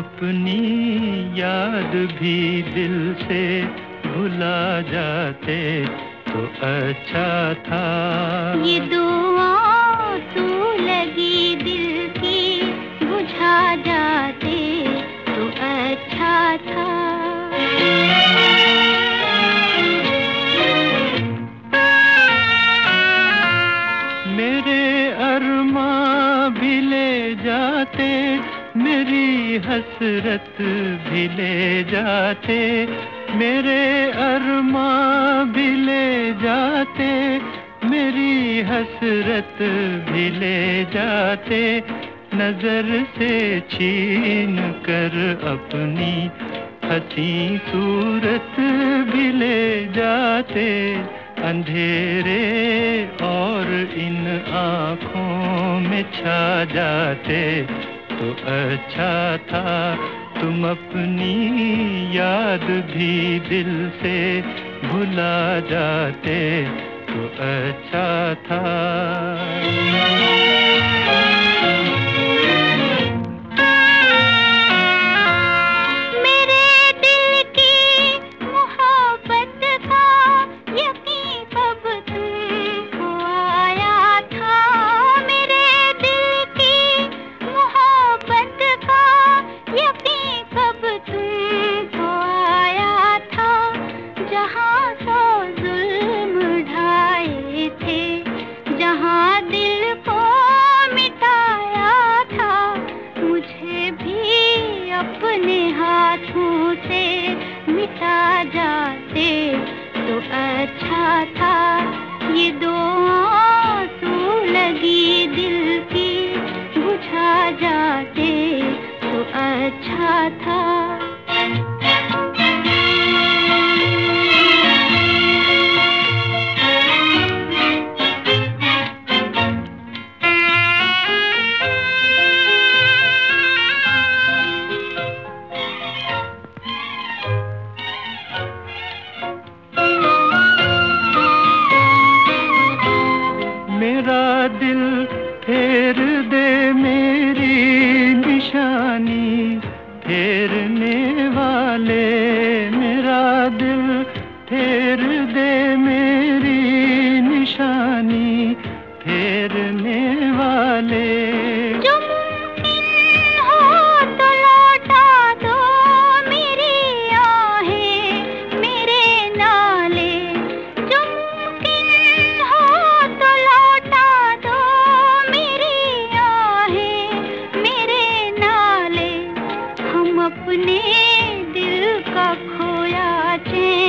अपनी याद भी दिल से भुला जाते तो अच्छा था। ये दुआ तू लगी दिल की, बुझा जाते तो अच्छा था। हसरत भी ले जाते, मेरे अरमा भी ले जाते, मेरी हसरत भी ले जाते, नज़र से छीन कर अपनी हसी सूरत भी ले जाते, अंधेरे और इन आँखों में छा जाते। तो अच्छा था। तुम अपनी याद भी दिल से भुला जाते तो अच्छा था। अच्छा था। ये दो आँसू लगी दिल की। जाने से